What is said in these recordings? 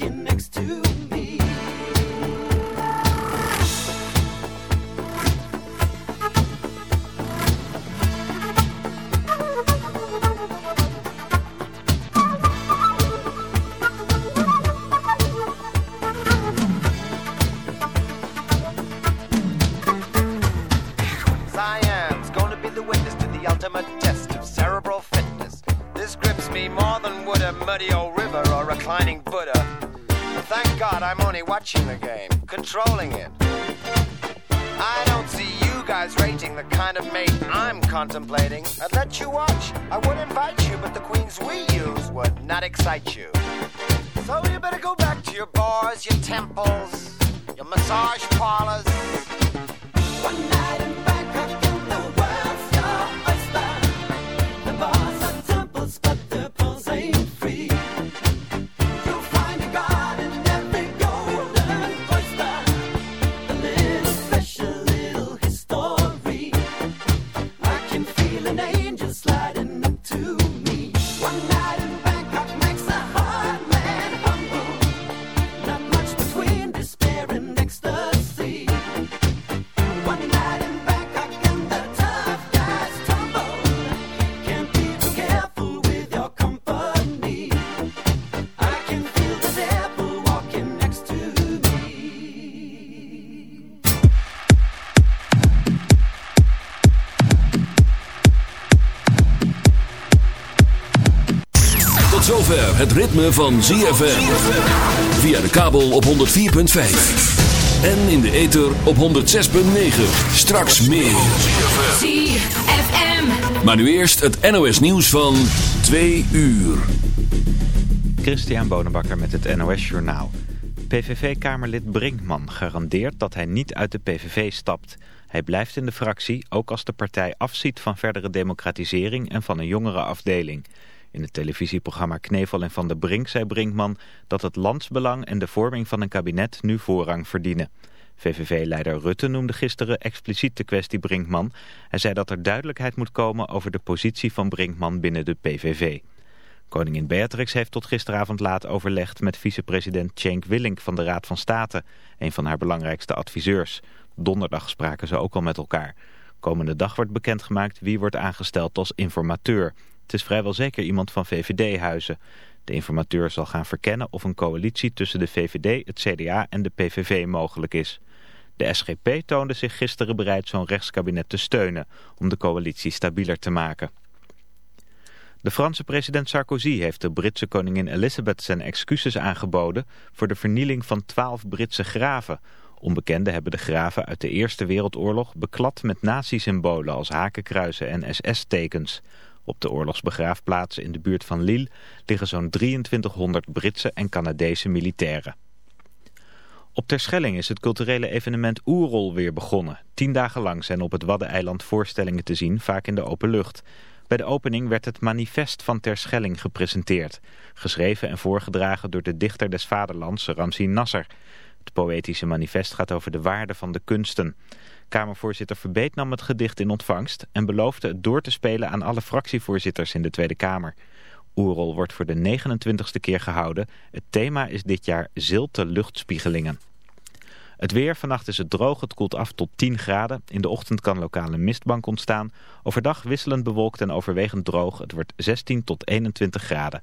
walking next to het ritme van ZFM. Via de kabel op 104.5. En in de ether op 106.9. Straks meer. ZFM. Maar nu eerst het NOS nieuws van 2 uur. Christian Bonenbakker met het NOS Journaal. PVV-kamerlid Brinkman garandeert dat hij niet uit de PVV stapt. Hij blijft in de fractie, ook als de partij afziet van verdere democratisering en van een jongere afdeling. In het televisieprogramma Knevel en Van der Brink zei Brinkman dat het landsbelang en de vorming van een kabinet nu voorrang verdienen. VVV-leider Rutte noemde gisteren expliciet de kwestie Brinkman. Hij zei dat er duidelijkheid moet komen over de positie van Brinkman binnen de PVV. Koningin Beatrix heeft tot gisteravond laat overlegd met vicepresident Cenk Willink van de Raad van State, een van haar belangrijkste adviseurs. Donderdag spraken ze ook al met elkaar. Komende dag wordt bekendgemaakt wie wordt aangesteld als informateur. Het is vrijwel zeker iemand van VVD-huizen. De informateur zal gaan verkennen of een coalitie tussen de VVD, het CDA en de PVV mogelijk is. De SGP toonde zich gisteren bereid zo'n rechtskabinet te steunen om de coalitie stabieler te maken. De Franse president Sarkozy heeft de Britse koningin Elizabeth zijn excuses aangeboden voor de vernieling van twaalf Britse graven. Onbekenden hebben de graven uit de Eerste Wereldoorlog beklad met nazi-symbolen als hakenkruisen en SS-tekens. Op de oorlogsbegraafplaatsen in de buurt van Lille liggen zo'n 2300 Britse en Canadese militairen. Op Terschelling is het culturele evenement Oerol weer begonnen. Tien dagen lang zijn op het Waddeneiland voorstellingen te zien, vaak in de open lucht. Bij de opening werd het manifest van Terschelling gepresenteerd. Geschreven en voorgedragen door de dichter des vaderlands, Ramsi Nasser. Het poëtische manifest gaat over de waarde van de kunsten. Kamervoorzitter Verbeet nam het gedicht in ontvangst... en beloofde het door te spelen aan alle fractievoorzitters in de Tweede Kamer. Oerol wordt voor de 29ste keer gehouden. Het thema is dit jaar zilte luchtspiegelingen. Het weer, vannacht is het droog, het koelt af tot 10 graden. In de ochtend kan lokale mistbank ontstaan. Overdag wisselend bewolkt en overwegend droog. Het wordt 16 tot 21 graden.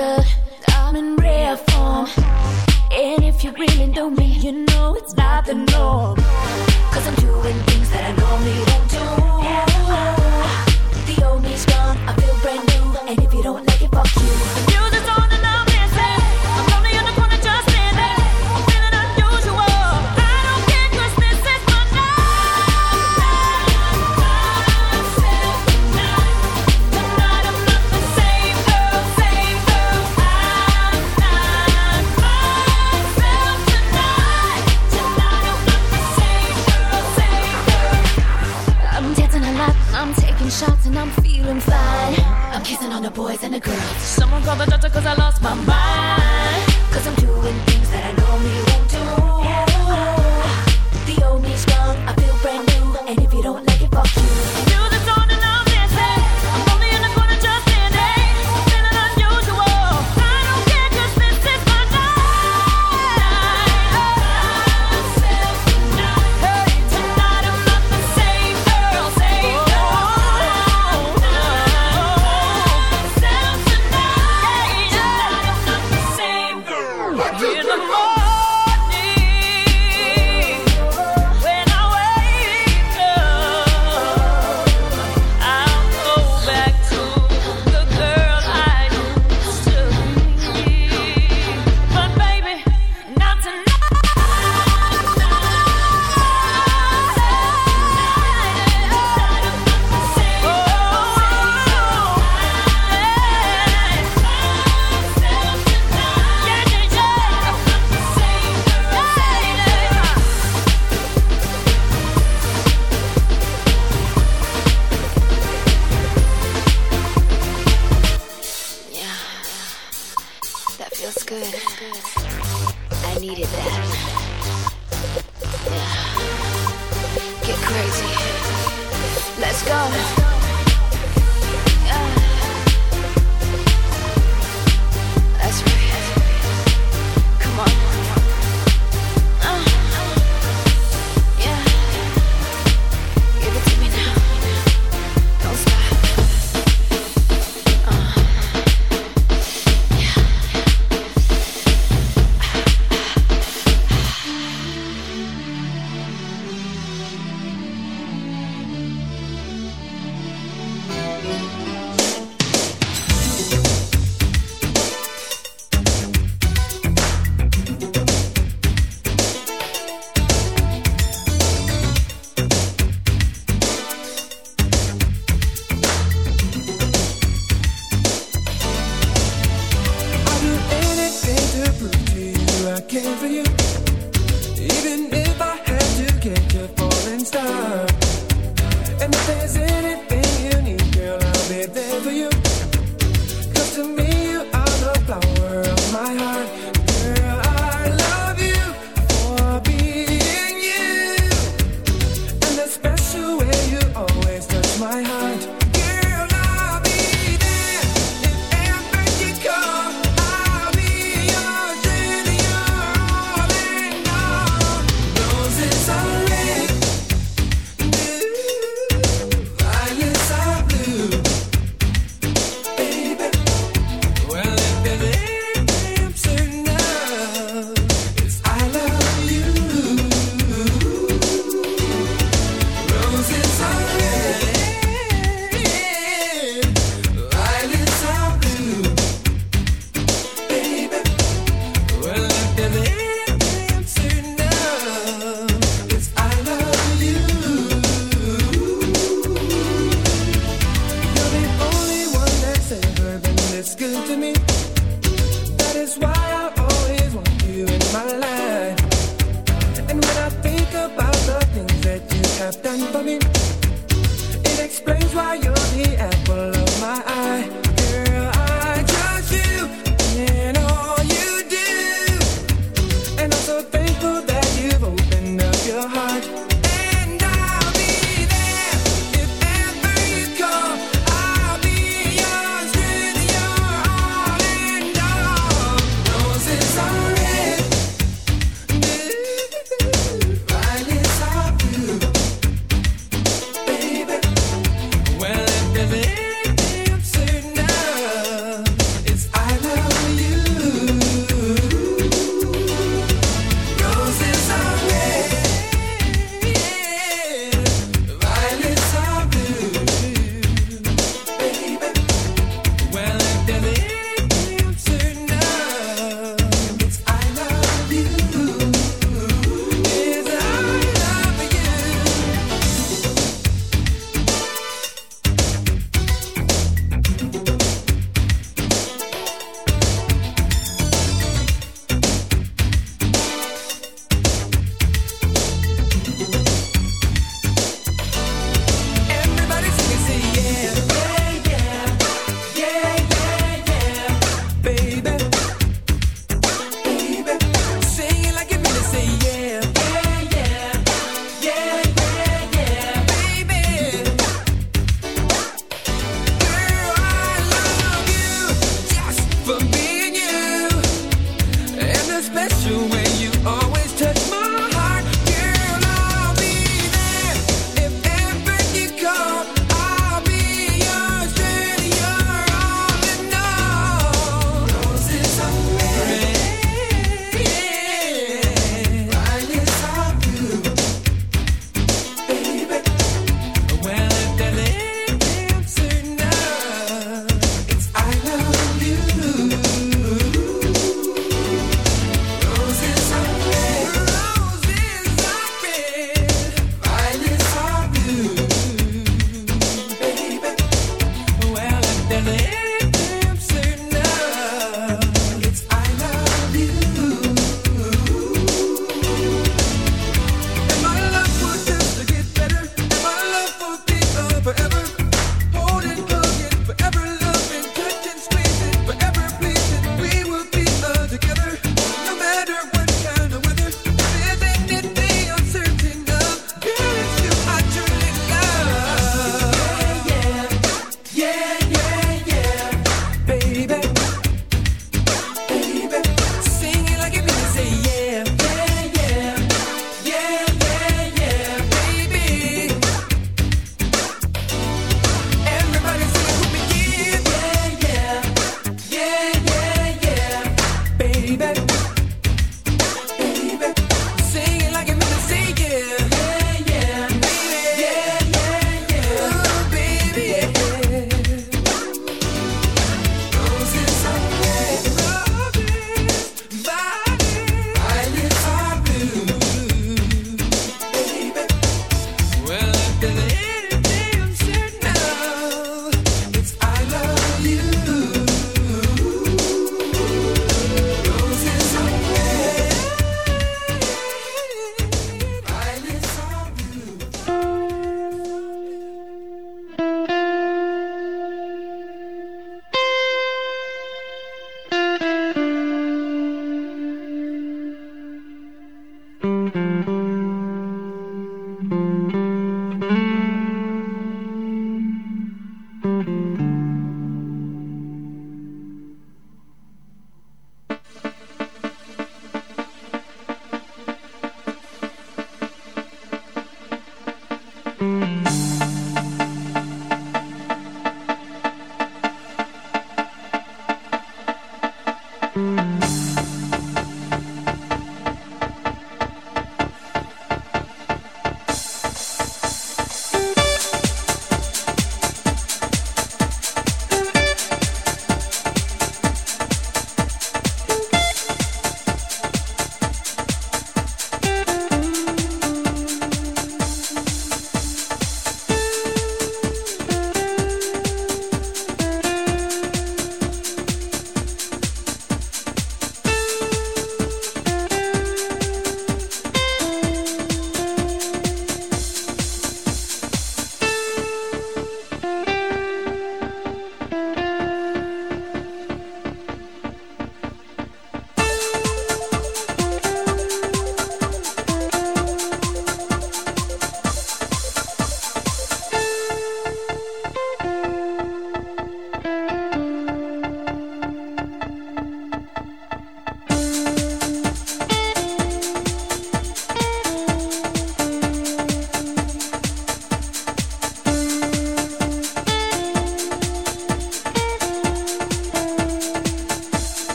mental. I'm in rare form. And if you really know me, you know it's not the norm. Cause I'm doing things that I normally won't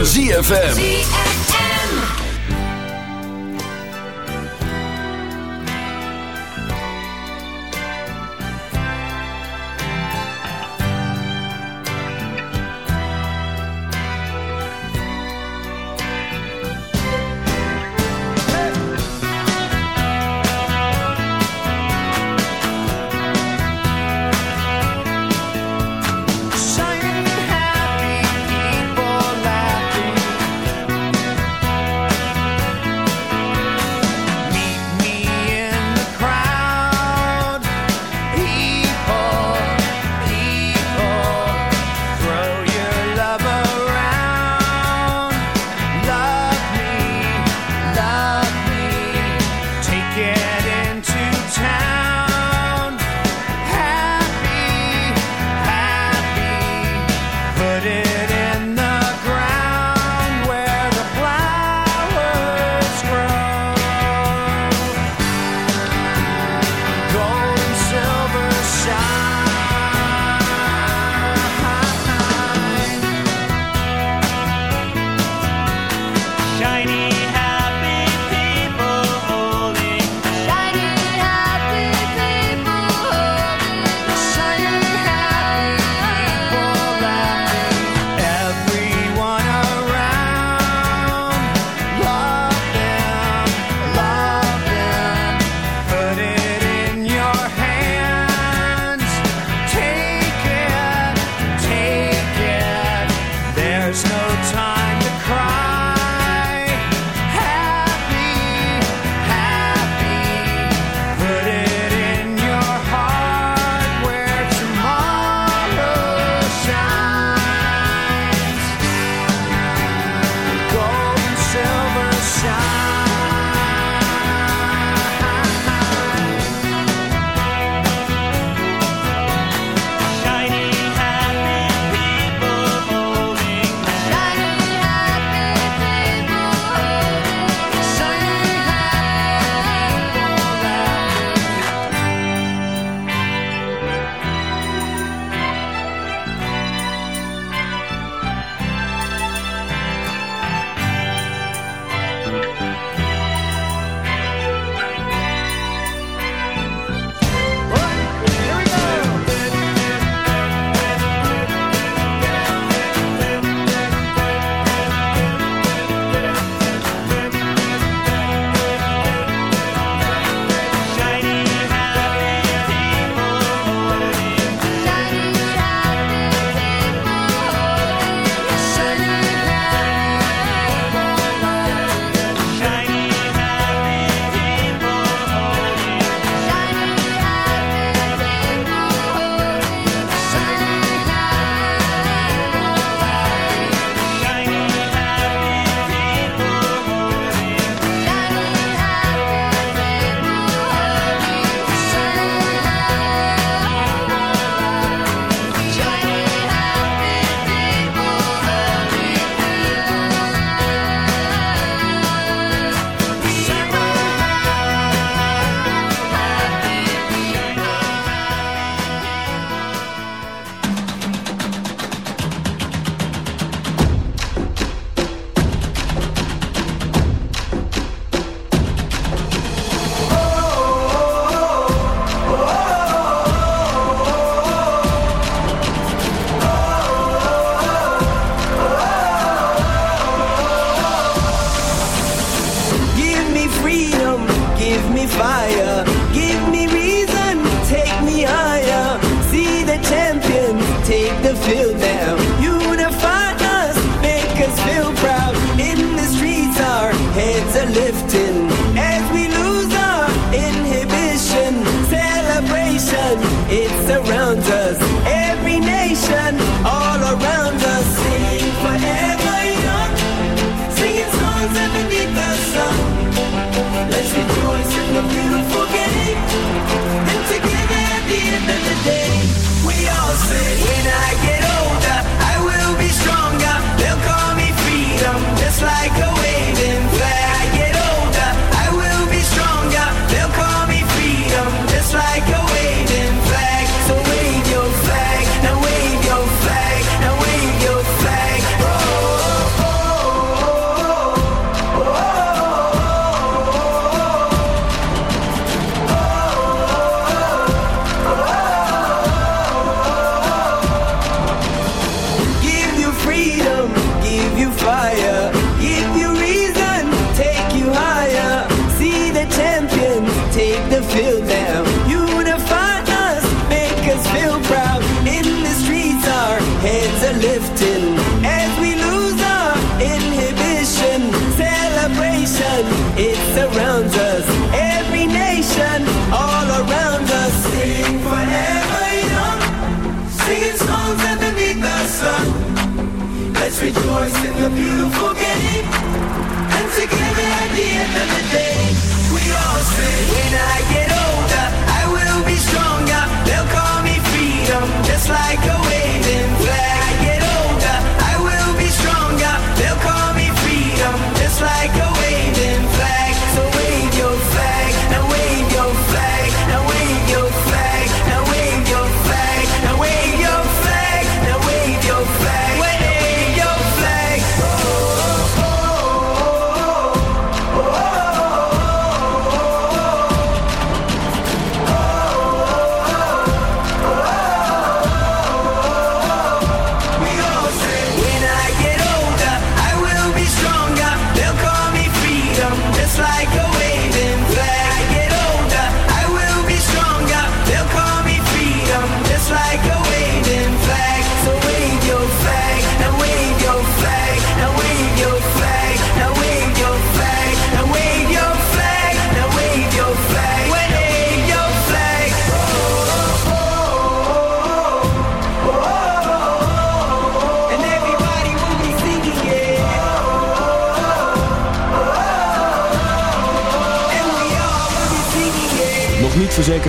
van ZFM.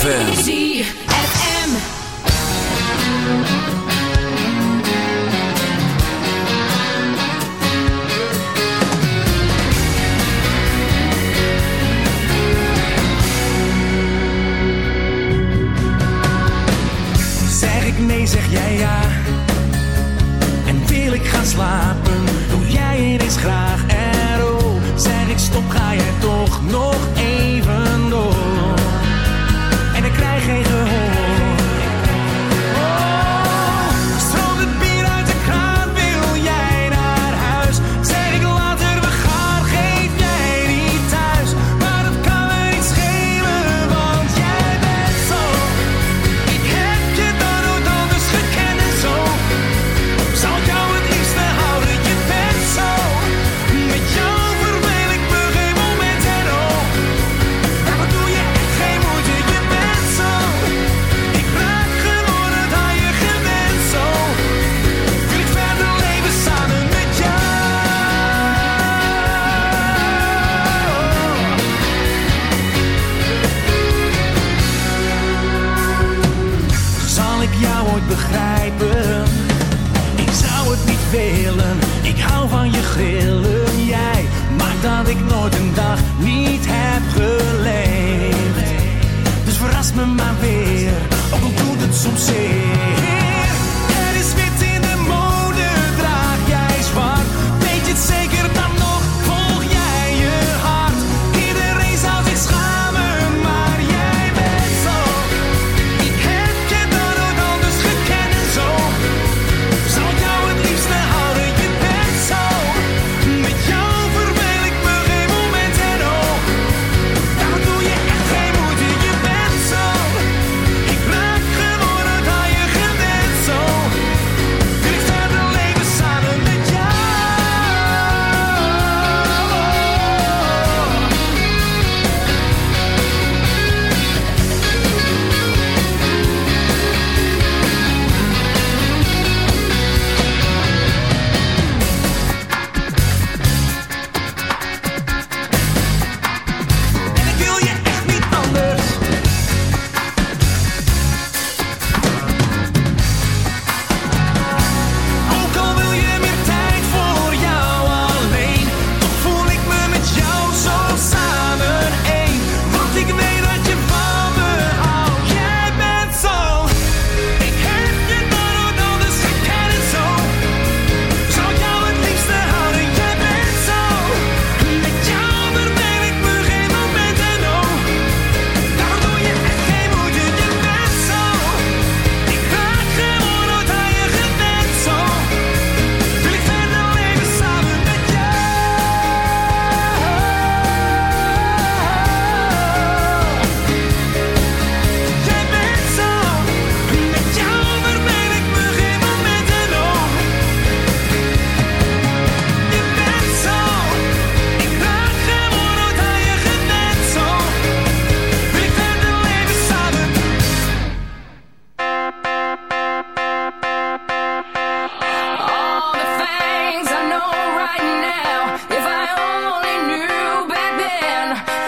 ZFM.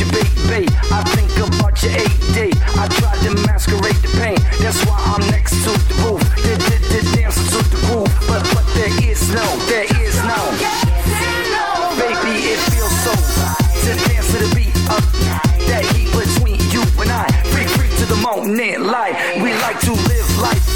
your baby. I think about your AD. I try to masquerade the pain. That's why I'm next to the roof. They did the dance to the groove, but but there is no, there is no. Baby, it feels so right to dance to the beat of that heat between you and I. Free, free to the moment, life We like to live life.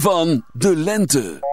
van de lente.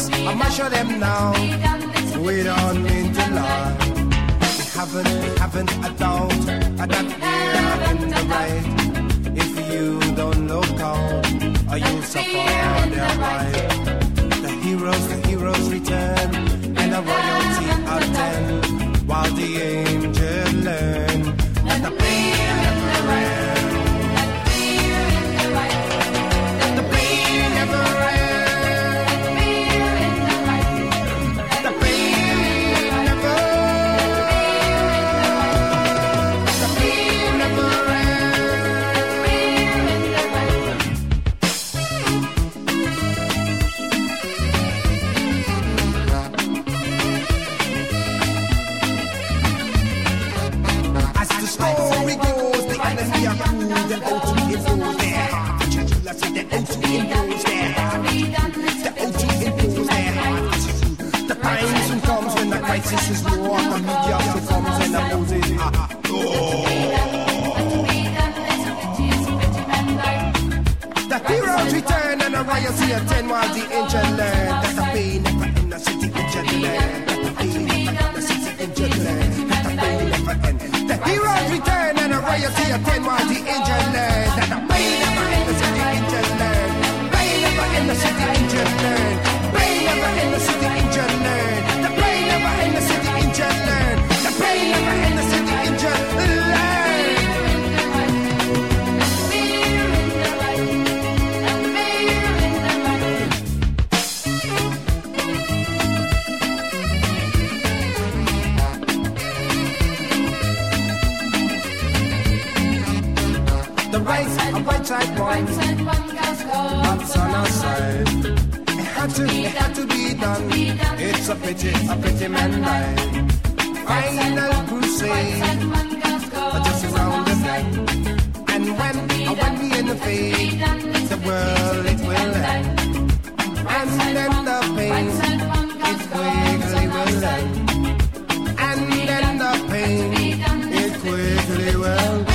us. I must show them now. We don't mean to lie. We haven't, we haven't a doubt that we're in the right. If you don't look out, or you'll suffer their right. The heroes, the heroes return, and the royalty attend, while the angels learn. Calienta. the right side, a right side boy. One girl's. That's on our side. It had to, it had to be done. It's a pity, a pity man died. Final crusade, just around the night. And when, when we in the fade, the world it will end. And then the pain, it quickly will end. And then the pain, it quickly will end.